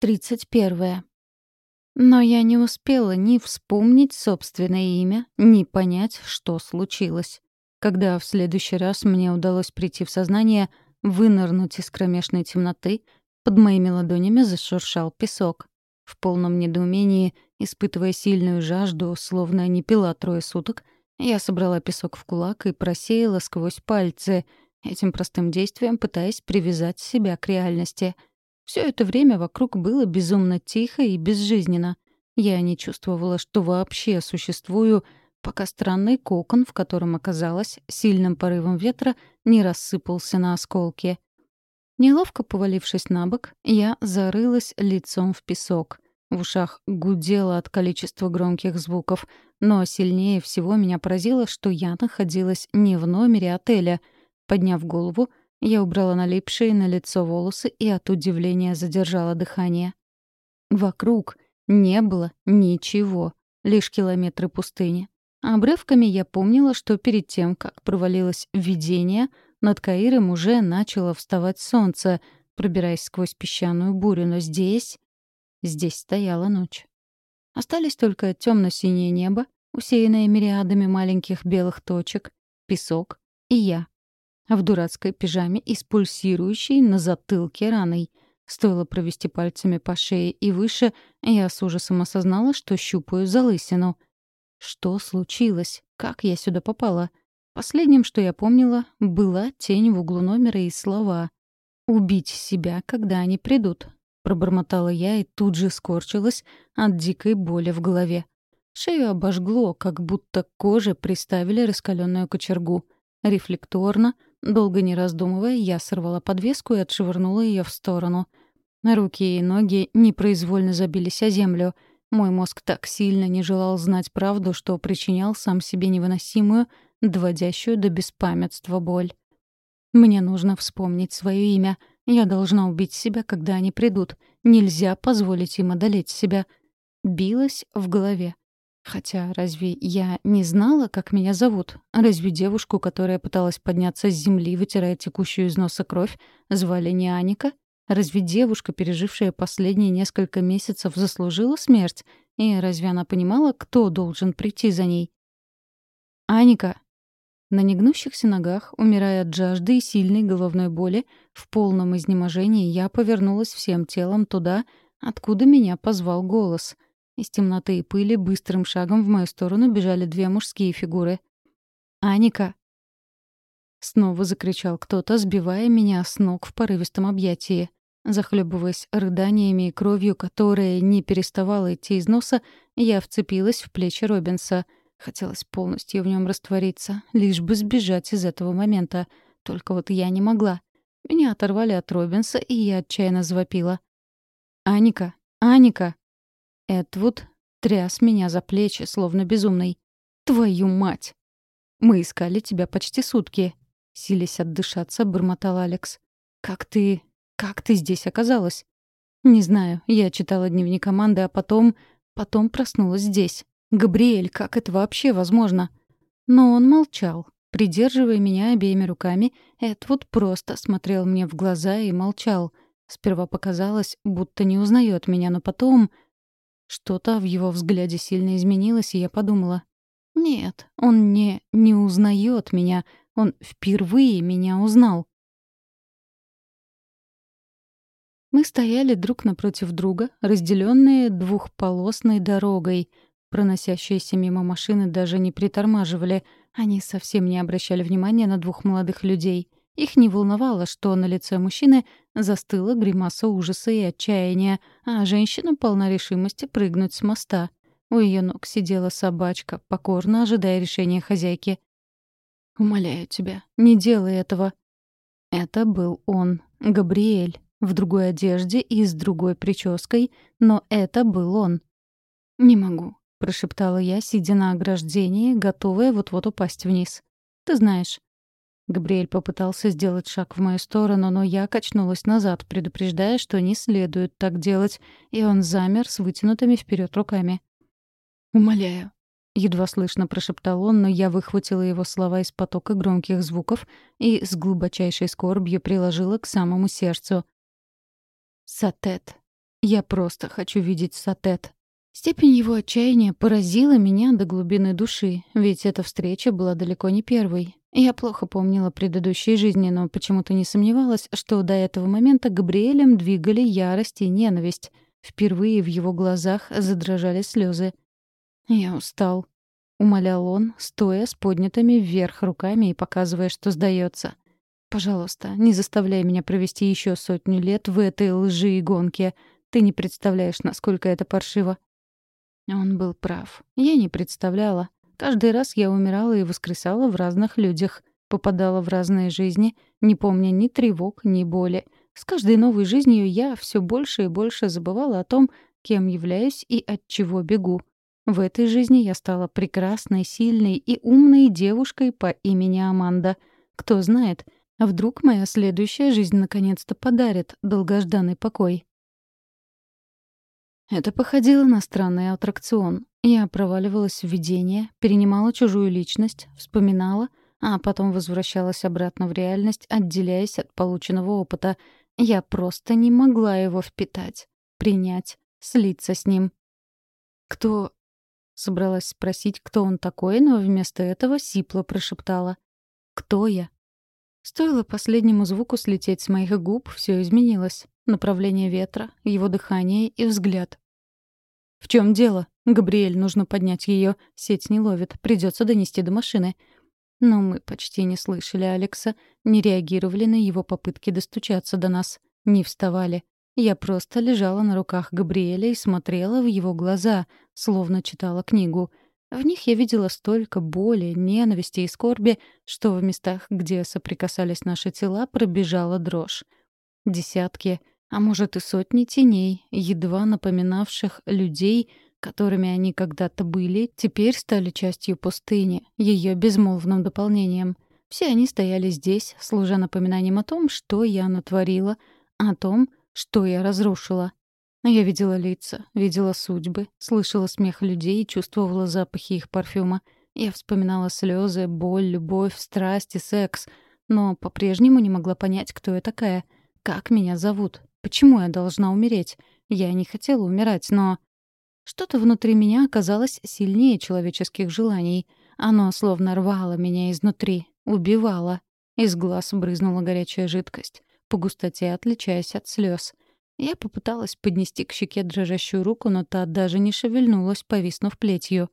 31. Но я не успела ни вспомнить собственное имя, ни понять, что случилось. Когда в следующий раз мне удалось прийти в сознание, вынырнуть из кромешной темноты, под моими ладонями зашуршал песок. В полном недоумении, испытывая сильную жажду, словно не пила трое суток, я собрала песок в кулак и просеяла сквозь пальцы, этим простым действием пытаясь привязать себя к реальности — все это время вокруг было безумно тихо и безжизненно. Я не чувствовала, что вообще существую, пока странный кокон, в котором оказалась, сильным порывом ветра не рассыпался на осколки. Неловко повалившись на бок, я зарылась лицом в песок. В ушах гудело от количества громких звуков, но сильнее всего меня поразило, что я находилась не в номере отеля. Подняв голову, я убрала налипшие на лицо волосы и от удивления задержала дыхание. Вокруг не было ничего, лишь километры пустыни. Обрывками я помнила, что перед тем, как провалилось видение, над Каиром уже начало вставать солнце, пробираясь сквозь песчаную бурю, но здесь... Здесь стояла ночь. Остались только темно-синее небо, усеянное мириадами маленьких белых точек, песок и я в дурацкой пижаме и с пульсирующей на затылке раной. Стоило провести пальцами по шее и выше, я с ужасом осознала, что щупаю залысину. Что случилось? Как я сюда попала? Последним, что я помнила, была тень в углу номера и слова. «Убить себя, когда они придут», — пробормотала я и тут же скорчилась от дикой боли в голове. Шею обожгло, как будто к коже приставили раскаленную кочергу. Рефлекторно, Долго не раздумывая, я сорвала подвеску и отшвырнула ее в сторону. Руки и ноги непроизвольно забились о землю. Мой мозг так сильно не желал знать правду, что причинял сам себе невыносимую, доводящую до беспамятства боль. Мне нужно вспомнить свое имя. Я должна убить себя, когда они придут. Нельзя позволить им одолеть себя. Билась в голове. Хотя разве я не знала, как меня зовут? Разве девушку, которая пыталась подняться с земли, вытирая текущую из носа кровь, звали не Аника? Разве девушка, пережившая последние несколько месяцев, заслужила смерть? И разве она понимала, кто должен прийти за ней? «Аника!» На негнущихся ногах, умирая от жажды и сильной головной боли, в полном изнеможении я повернулась всем телом туда, откуда меня позвал голос — из темноты и пыли быстрым шагом в мою сторону бежали две мужские фигуры. «Аника!» Снова закричал кто-то, сбивая меня с ног в порывистом объятии. Захлебываясь рыданиями и кровью, которая не переставала идти из носа, я вцепилась в плечи Робинса. Хотелось полностью в нем раствориться, лишь бы сбежать из этого момента. Только вот я не могла. Меня оторвали от Робинса, и я отчаянно завопила. «Аника! Аника!» Эдвуд тряс меня за плечи, словно безумный. «Твою мать!» «Мы искали тебя почти сутки», — силясь отдышаться, бормотал Алекс. «Как ты... как ты здесь оказалась?» «Не знаю. Я читала дневник команды, а потом... потом проснулась здесь. Габриэль, как это вообще возможно?» Но он молчал. Придерживая меня обеими руками, Эдвуд просто смотрел мне в глаза и молчал. Сперва показалось, будто не узнает меня, но потом... Что-то в его взгляде сильно изменилось, и я подумала. Нет, он не не узнает меня, он впервые меня узнал. Мы стояли друг напротив друга, разделенные двухполосной дорогой. Проносящиеся мимо машины даже не притормаживали, они совсем не обращали внимания на двух молодых людей. Их не волновало, что на лице мужчины застыла гримаса ужаса и отчаяния, а женщина полна решимости прыгнуть с моста. У ее ног сидела собачка, покорно ожидая решения хозяйки. «Умоляю тебя, не делай этого». Это был он, Габриэль, в другой одежде и с другой прической, но это был он. «Не могу», — прошептала я, сидя на ограждении, готовая вот-вот упасть вниз. «Ты знаешь, Габриэль попытался сделать шаг в мою сторону, но я качнулась назад, предупреждая, что не следует так делать, и он замер с вытянутыми вперед руками. «Умоляю», — едва слышно прошептал он, но я выхватила его слова из потока громких звуков и с глубочайшей скорбью приложила к самому сердцу. «Сатет». Я просто хочу видеть Сатет. Степень его отчаяния поразила меня до глубины души, ведь эта встреча была далеко не первой. Я плохо помнила предыдущие жизни, но почему-то не сомневалась, что до этого момента Габриэлем двигали ярость и ненависть. Впервые в его глазах задрожали слезы. «Я устал», — умолял он, стоя с поднятыми вверх руками и показывая, что сдается. «Пожалуйста, не заставляй меня провести еще сотню лет в этой лжи и гонке. Ты не представляешь, насколько это паршиво». Он был прав. Я не представляла. Каждый раз я умирала и воскресала в разных людях, попадала в разные жизни, не помня ни тревог, ни боли. С каждой новой жизнью я все больше и больше забывала о том, кем являюсь и от чего бегу. В этой жизни я стала прекрасной, сильной и умной девушкой по имени Аманда. Кто знает, вдруг моя следующая жизнь наконец-то подарит долгожданный покой. Это походило на странный аттракцион. Я проваливалась в видение, перенимала чужую личность, вспоминала, а потом возвращалась обратно в реальность, отделяясь от полученного опыта. Я просто не могла его впитать, принять, слиться с ним. «Кто...» — собралась спросить, кто он такой, но вместо этого сипло прошептала. «Кто я?» Стоило последнему звуку слететь с моих губ, все изменилось. Направление ветра, его дыхание и взгляд. «В чем дело? Габриэль, нужно поднять ее. Сеть не ловит. Придется донести до машины». Но мы почти не слышали Алекса, не реагировали на его попытки достучаться до нас, не вставали. Я просто лежала на руках Габриэля и смотрела в его глаза, словно читала книгу — в них я видела столько боли, ненависти и скорби, что в местах, где соприкасались наши тела, пробежала дрожь. Десятки, а может и сотни теней, едва напоминавших людей, которыми они когда-то были, теперь стали частью пустыни, ее безмолвным дополнением. Все они стояли здесь, служа напоминанием о том, что я натворила, о том, что я разрушила. Я видела лица, видела судьбы, слышала смех людей и чувствовала запахи их парфюма. Я вспоминала слезы, боль, любовь, страсть и секс, но по-прежнему не могла понять, кто я такая, как меня зовут, почему я должна умереть. Я не хотела умирать, но... Что-то внутри меня оказалось сильнее человеческих желаний. Оно словно рвало меня изнутри, убивало. Из глаз брызнула горячая жидкость, по густоте отличаясь от слез — я попыталась поднести к щеке дрожащую руку, но та даже не шевельнулась, повиснув плетью.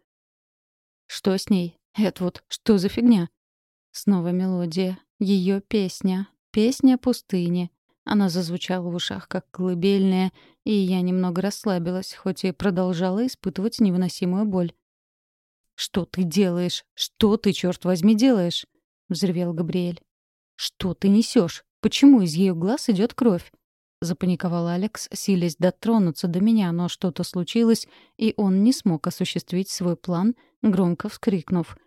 «Что с ней? Эдвуд, что за фигня?» Снова мелодия. Ее песня. Песня пустыни. Она зазвучала в ушах, как колыбельная, и я немного расслабилась, хоть и продолжала испытывать невыносимую боль. «Что ты делаешь? Что ты, черт возьми, делаешь?» — взревел Габриэль. «Что ты несешь? Почему из ее глаз идет кровь?» запаниковал Алекс, силясь дотронуться до меня, но что-то случилось, и он не смог осуществить свой план, громко вскрикнув.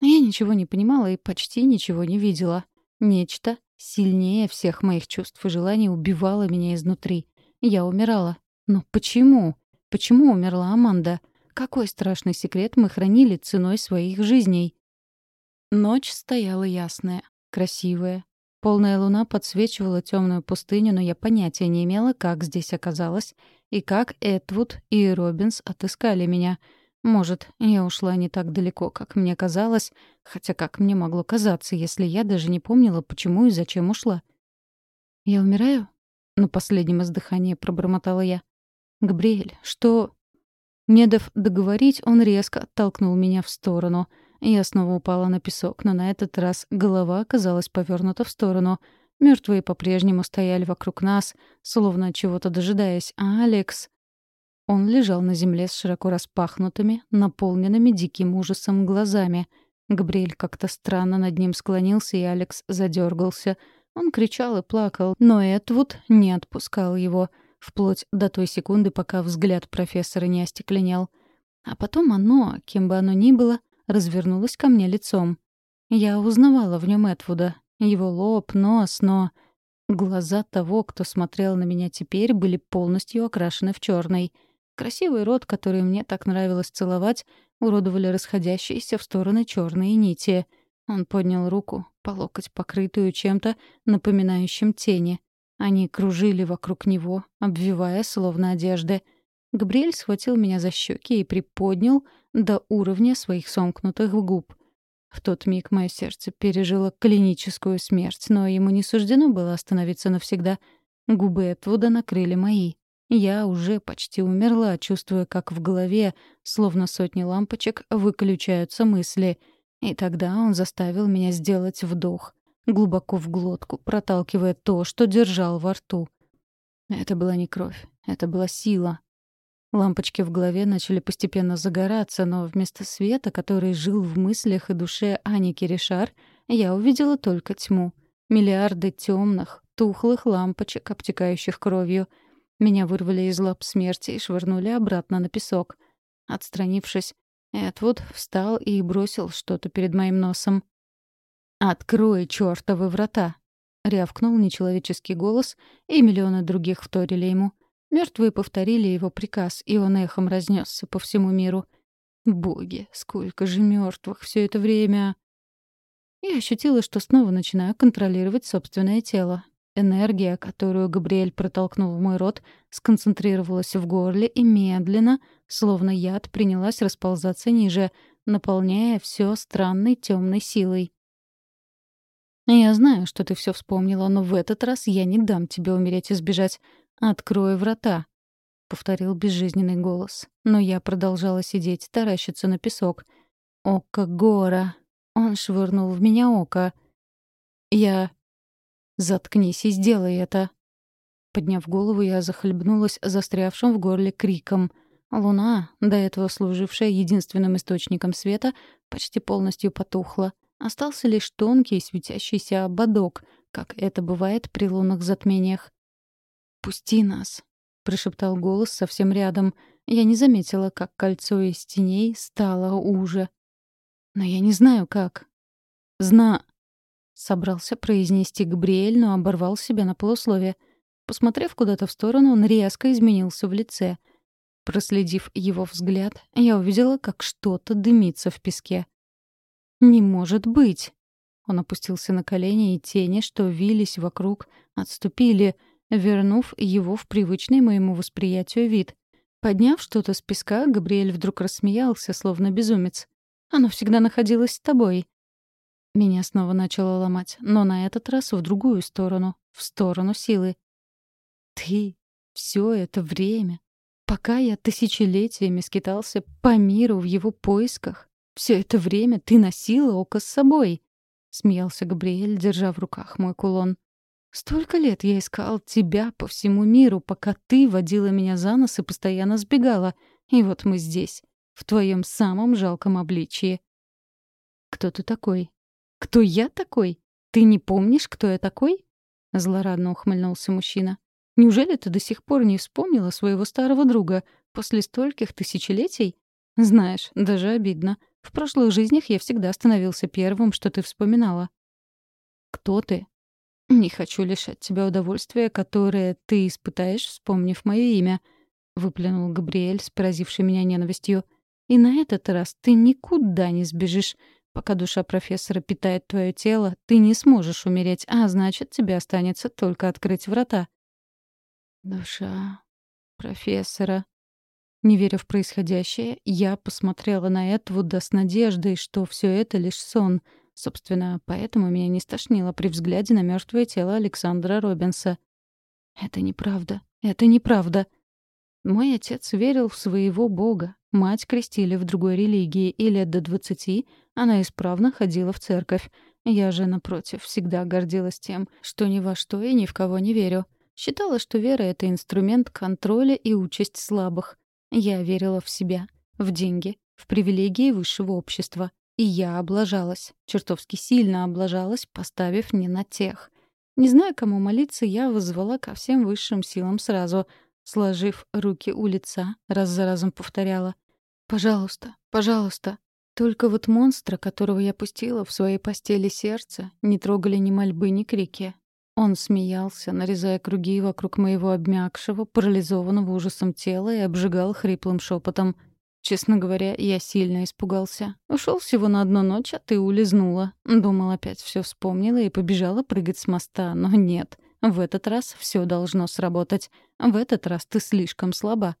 Я ничего не понимала и почти ничего не видела. Нечто сильнее всех моих чувств и желаний убивало меня изнутри. Я умирала. Но почему? Почему умерла Аманда? Какой страшный секрет мы хранили ценой своих жизней? Ночь стояла ясная, красивая, Полная луна подсвечивала темную пустыню, но я понятия не имела, как здесь оказалась, и как Эдвуд и Робинс отыскали меня. Может, я ушла не так далеко, как мне казалось, хотя как мне могло казаться, если я даже не помнила, почему и зачем ушла. «Я умираю?» — на последнем издыхании пробормотала я. «Габриэль, что...» Не дав договорить, он резко оттолкнул меня в сторону — я снова упала на песок, но на этот раз голова оказалась повернута в сторону. Мертвые по-прежнему стояли вокруг нас, словно чего-то дожидаясь, а Алекс... Он лежал на земле с широко распахнутыми, наполненными диким ужасом глазами. Габриэль как-то странно над ним склонился, и Алекс задергался. Он кричал и плакал, но Эдвуд не отпускал его, вплоть до той секунды, пока взгляд профессора не остекленел. А потом оно, кем бы оно ни было, развернулась ко мне лицом. Я узнавала в нем Этвуда. Его лоб, нос, но... Глаза того, кто смотрел на меня теперь, были полностью окрашены в черный. Красивый рот, который мне так нравилось целовать, уродовали расходящиеся в стороны черные нити. Он поднял руку, по локоть покрытую чем-то, напоминающим тени. Они кружили вокруг него, обвивая словно одежды. Габриэль схватил меня за щеки и приподнял до уровня своих сомкнутых губ. В тот миг мое сердце пережило клиническую смерть, но ему не суждено было остановиться навсегда. Губы Этвуда накрыли мои. Я уже почти умерла, чувствуя, как в голове, словно сотни лампочек, выключаются мысли. И тогда он заставил меня сделать вдох, глубоко в глотку, проталкивая то, что держал во рту. Это была не кровь, это была сила, Лампочки в голове начали постепенно загораться, но вместо света, который жил в мыслях и душе Ани Киришар, я увидела только тьму. Миллиарды темных, тухлых лампочек, обтекающих кровью. Меня вырвали из лап смерти и швырнули обратно на песок. Отстранившись, Эдвуд встал и бросил что-то перед моим носом. «Открой чёртовы врата!» — рявкнул нечеловеческий голос, и миллионы других вторили ему — Мертвые повторили его приказ, и он эхом разнесся по всему миру. Боги, сколько же мертвых все это время! Я ощутила, что снова начинаю контролировать собственное тело. Энергия, которую Габриэль протолкнул в мой рот, сконцентрировалась в горле и медленно, словно яд, принялась расползаться ниже, наполняя все странной темной силой. «Я знаю, что ты все вспомнила, но в этот раз я не дам тебе умереть и сбежать. «Открой врата», — повторил безжизненный голос. Но я продолжала сидеть, таращиться на песок. «Око Гора!» Он швырнул в меня око. «Я...» «Заткнись и сделай это!» Подняв голову, я захлебнулась застрявшим в горле криком. Луна, до этого служившая единственным источником света, почти полностью потухла. Остался лишь тонкий светящийся ободок, как это бывает при лунных затмениях. «Пусти нас», — прошептал голос совсем рядом. Я не заметила, как кольцо из теней стало уже. «Но я не знаю, как». «Зна...» — собрался произнести Габриэль, но оборвал себя на полусловие. Посмотрев куда-то в сторону, он резко изменился в лице. Проследив его взгляд, я увидела, как что-то дымится в песке. «Не может быть!» Он опустился на колени, и тени, что вились вокруг, отступили — вернув его в привычный моему восприятию вид. Подняв что-то с песка, Габриэль вдруг рассмеялся, словно безумец. «Оно всегда находилось с тобой». Меня снова начало ломать, но на этот раз в другую сторону, в сторону силы. «Ты все это время, пока я тысячелетиями скитался по миру в его поисках, все это время ты носила око с собой», — смеялся Габриэль, держа в руках мой кулон. Столько лет я искал тебя по всему миру, пока ты водила меня за нос и постоянно сбегала. И вот мы здесь, в твоем самом жалком обличии. Кто ты такой? Кто я такой? Ты не помнишь, кто я такой? Злорадно ухмыльнулся мужчина. Неужели ты до сих пор не вспомнила своего старого друга после стольких тысячелетий? Знаешь, даже обидно. В прошлых жизнях я всегда становился первым, что ты вспоминала. Кто ты? «Не хочу лишать тебя удовольствия, которое ты испытаешь, вспомнив мое имя», — выплюнул Габриэль с поразившей меня ненавистью. «И на этот раз ты никуда не сбежишь. Пока душа профессора питает твое тело, ты не сможешь умереть, а значит, тебе останется только открыть врата». «Душа профессора», не веря в происходящее, я посмотрела на Эдвуда с надеждой, что все это лишь сон — Собственно, поэтому меня не стошнило при взгляде на мертвое тело Александра Робинса. «Это неправда. Это неправда». Мой отец верил в своего бога. Мать крестили в другой религии, и лет до двадцати она исправно ходила в церковь. Я же, напротив, всегда гордилась тем, что ни во что и ни в кого не верю. Считала, что вера — это инструмент контроля и участь слабых. Я верила в себя, в деньги, в привилегии высшего общества. И я облажалась, чертовски сильно облажалась, поставив не на тех. Не зная, кому молиться, я вызвала ко всем высшим силам сразу. Сложив руки у лица, раз за разом повторяла. «Пожалуйста, пожалуйста». Только вот монстра, которого я пустила в своей постели сердце, не трогали ни мольбы, ни крики. Он смеялся, нарезая круги вокруг моего обмякшего, парализованного ужасом тела и обжигал хриплым шепотом — Честно говоря, я сильно испугался. Ушел всего на одну ночь, а ты улизнула. Думал, опять все вспомнила и побежала прыгать с моста, но нет. В этот раз все должно сработать. В этот раз ты слишком слаба.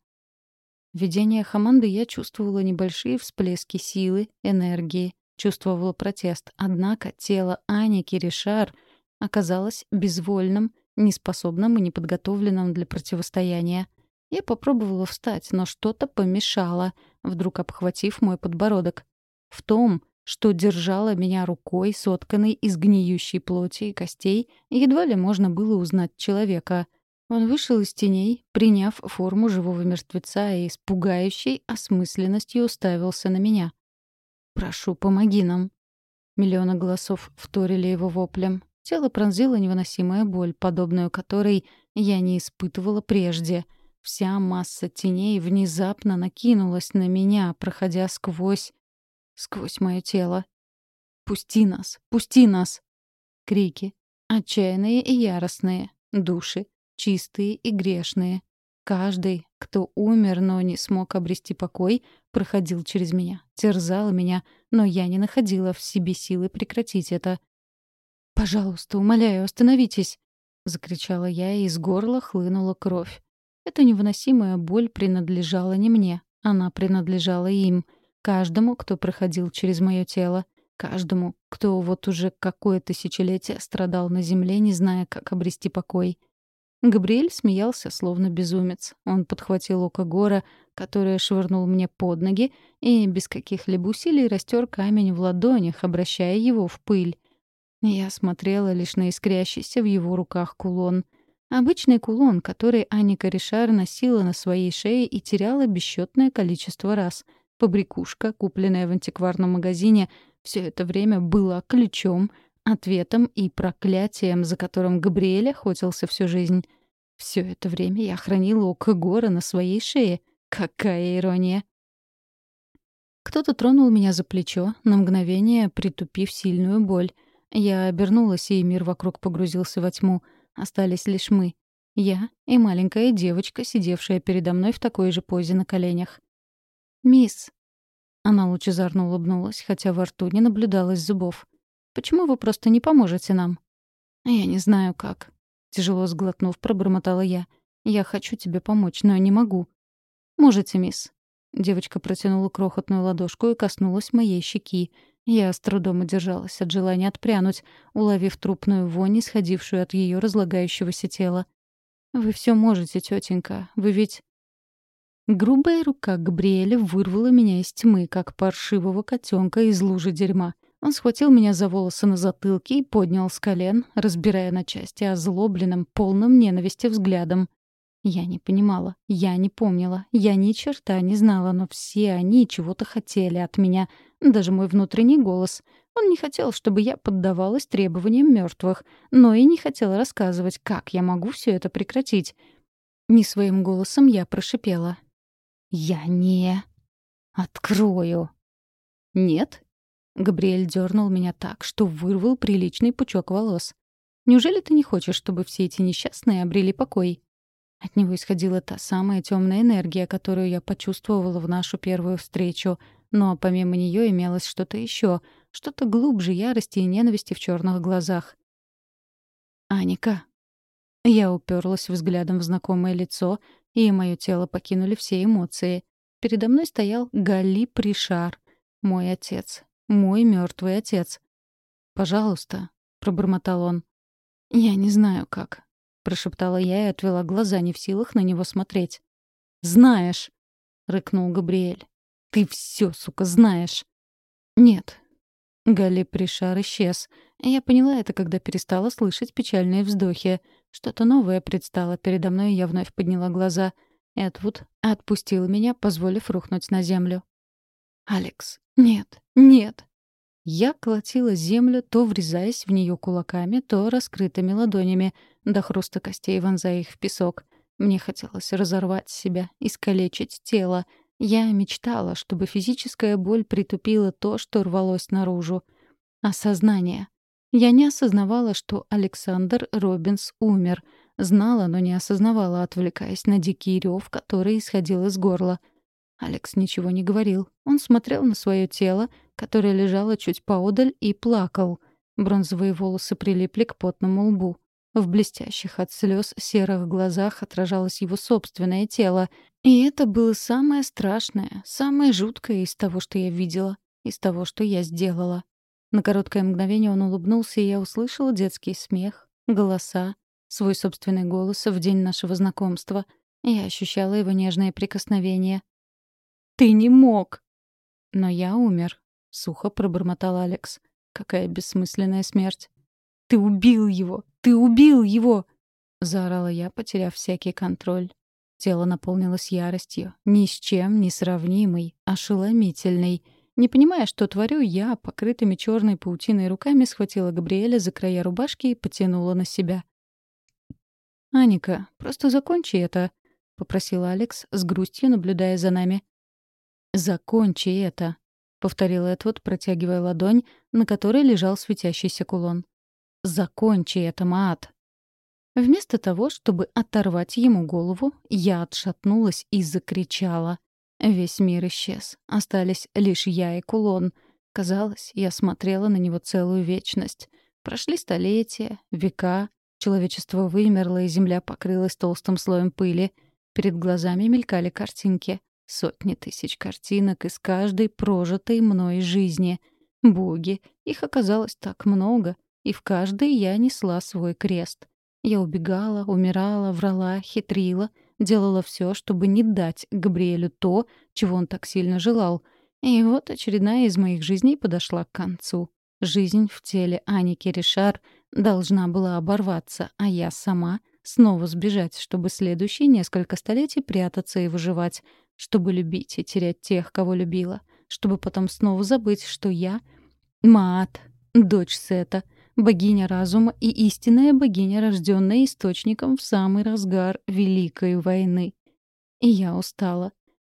В видении Хаманды я чувствовала небольшие всплески силы, энергии, чувствовала протест. Однако тело Ани Киришар оказалось безвольным, неспособным и неподготовленным для противостояния. Я попробовала встать, но что-то помешало, вдруг обхватив мой подбородок. В том, что держала меня рукой, сотканной из гниющей плоти и костей, едва ли можно было узнать человека. Он вышел из теней, приняв форму живого мертвеца и с пугающей осмысленностью уставился на меня. «Прошу, помоги нам». Миллионы голосов вторили его воплем. Тело пронзила невыносимая боль, подобную которой я не испытывала прежде. Вся масса теней внезапно накинулась на меня, проходя сквозь... сквозь мое тело. «Пусти нас! Пусти нас!» Крики. Отчаянные и яростные. Души. Чистые и грешные. Каждый, кто умер, но не смог обрести покой, проходил через меня, терзал меня, но я не находила в себе силы прекратить это. «Пожалуйста, умоляю, остановитесь!» — закричала я, и из горла хлынула кровь. Эта невыносимая боль принадлежала не мне, она принадлежала им, каждому, кто проходил через мое тело, каждому, кто вот уже какое тысячелетие страдал на земле, не зная, как обрести покой. Габриэль смеялся, словно безумец. Он подхватил око гора, которое швырнул мне под ноги, и без каких-либо усилий растер камень в ладонях, обращая его в пыль. Я смотрела лишь на искрящийся в его руках кулон. Обычный кулон, который Аника Ришар носила на своей шее и теряла бесчетное количество раз. Побрякушка, купленная в антикварном магазине, все это время была ключом, ответом и проклятием, за которым Габриэль охотился всю жизнь. Все это время я хранила око Гора на своей шее. Какая ирония! Кто-то тронул меня за плечо, на мгновение притупив сильную боль — я обернулась, и мир вокруг погрузился во тьму. Остались лишь мы. Я и маленькая девочка, сидевшая передо мной в такой же позе на коленях. «Мисс». Она лучезарно улыбнулась, хотя во рту не наблюдалось зубов. «Почему вы просто не поможете нам?» «Я не знаю, как». Тяжело сглотнув, пробормотала я. «Я хочу тебе помочь, но не могу». «Можете, мисс». Девочка протянула крохотную ладошку и коснулась моей щеки. Я с трудом удержалась от желания отпрянуть, уловив трупную вонь, исходившую от ее разлагающегося тела. «Вы все можете, тетенька. Вы ведь...» Грубая рука Габриэля вырвала меня из тьмы, как паршивого котенка из лужи дерьма. Он схватил меня за волосы на затылке и поднял с колен, разбирая на части озлобленным, полным ненависти взглядом. Я не понимала, я не помнила, я ни черта не знала, но все они чего-то хотели от меня, даже мой внутренний голос. Он не хотел, чтобы я поддавалась требованиям мертвых, но и не хотел рассказывать, как я могу все это прекратить. Не своим голосом я прошипела. «Я не... открою». «Нет?» Габриэль дернул меня так, что вырвал приличный пучок волос. «Неужели ты не хочешь, чтобы все эти несчастные обрели покой?» От него исходила та самая темная энергия, которую я почувствовала в нашу первую встречу, но помимо нее имелось что-то еще, что-то глубже ярости и ненависти в черных глазах. «Аника». Я уперлась взглядом в знакомое лицо, и мое тело покинули все эмоции. Передо мной стоял Галли Пришар, мой отец, мой мертвый отец. «Пожалуйста», — пробормотал он. «Я не знаю, как прошептала я и отвела глаза, не в силах на него смотреть. «Знаешь!» — рыкнул Габриэль. «Ты все, сука, знаешь!» «Нет». Галли Пришар исчез. Я поняла это, когда перестала слышать печальные вздохи. Что-то новое предстало передо мной, и я вновь подняла глаза. Эдвуд отпустил меня, позволив рухнуть на землю. «Алекс, нет, нет!» Я колотила землю, то врезаясь в нее кулаками, то раскрытыми ладонями, до хруста костей вонзая их в песок. Мне хотелось разорвать себя, искалечить тело. Я мечтала, чтобы физическая боль притупила то, что рвалось наружу. Осознание. Я не осознавала, что Александр Робинс умер. Знала, но не осознавала, отвлекаясь на дикий рев, который исходил из горла — Алекс ничего не говорил. Он смотрел на свое тело, которое лежало чуть поодаль, и плакал. Бронзовые волосы прилипли к потному лбу. В блестящих от слез серых глазах отражалось его собственное тело. И это было самое страшное, самое жуткое из того, что я видела, из того, что я сделала. На короткое мгновение он улыбнулся, и я услышала детский смех, голоса, свой собственный голос в день нашего знакомства. Я ощущала его нежное прикосновение. «Ты не мог!» «Но я умер», — сухо пробормотал Алекс. «Какая бессмысленная смерть!» «Ты убил его! Ты убил его!» — заорала я, потеряв всякий контроль. Тело наполнилось яростью, ни с чем не сравнимой, ошеломительной. Не понимая, что творю, я, покрытыми черной паутиной руками, схватила Габриэля за края рубашки и потянула на себя. «Аника, просто закончи это», — попросил Алекс, с грустью наблюдая за нами. «Закончи это», — повторил Эдвуд, протягивая ладонь, на которой лежал светящийся кулон. «Закончи это, Маат!» Вместо того, чтобы оторвать ему голову, я отшатнулась и закричала. Весь мир исчез. Остались лишь я и кулон. Казалось, я смотрела на него целую вечность. Прошли столетия, века. Человечество вымерло, и земля покрылась толстым слоем пыли. Перед глазами мелькали картинки. Сотни тысяч картинок из каждой прожитой мной жизни. Боги, их оказалось так много, и в каждой я несла свой крест. Я убегала, умирала, врала, хитрила, делала все, чтобы не дать Габриэлю то, чего он так сильно желал. И вот очередная из моих жизней подошла к концу. Жизнь в теле Аники Ришар должна была оборваться, а я сама — снова сбежать, чтобы следующие несколько столетий прятаться и выживать, чтобы любить и терять тех, кого любила, чтобы потом снова забыть, что я — Маат, дочь Сета, богиня разума и истинная богиня, рожденная источником в самый разгар Великой войны. И я устала.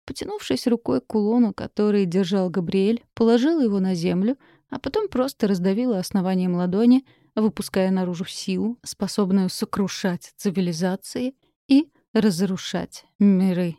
Потянувшись рукой к кулону, который держал Габриэль, положила его на землю, а потом просто раздавила основанием ладони, выпуская наружу силу, способную сокрушать цивилизации и разрушать миры.